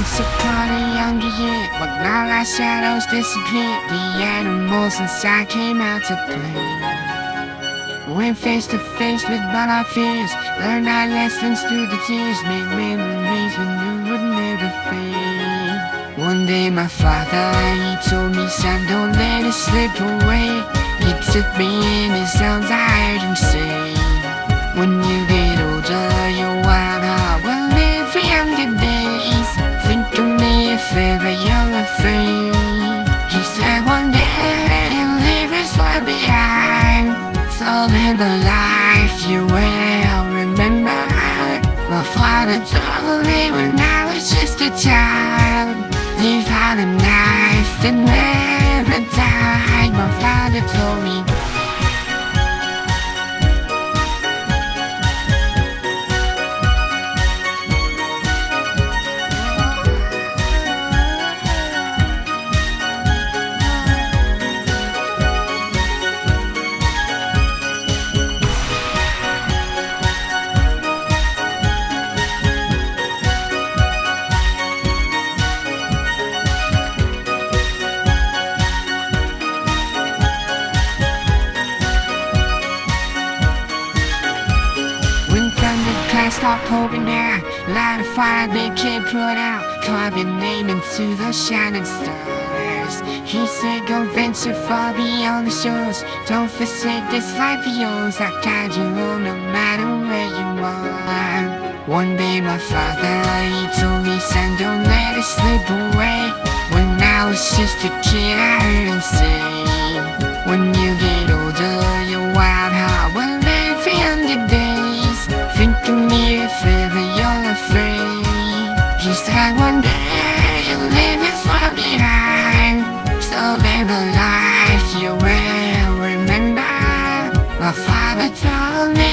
I'm so cloudy, I'm just But now our shadows disappear The animals inside came out to play. Went face to face with all our fears. Learned our lessons through the tears. Made memories we knew would never fade. One day my father, he told me Son, don't let it slip away. He took me in his arms, I heard him say When you So live the life you will remember. My father told me when I was just a child. Leave out a knife that never died. My father told me. Thunder clouds start light a fire big kid put out, carve your name into the shining stars. He said, Go venture far beyond the shores. Don't forsake this life of yours. I guide you on no matter where you are. One day, my father, he told me, son, don't let it slip away. When I was just a kid, I heard him say, remember. My father told me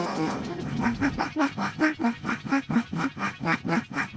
ななななななななななななななな。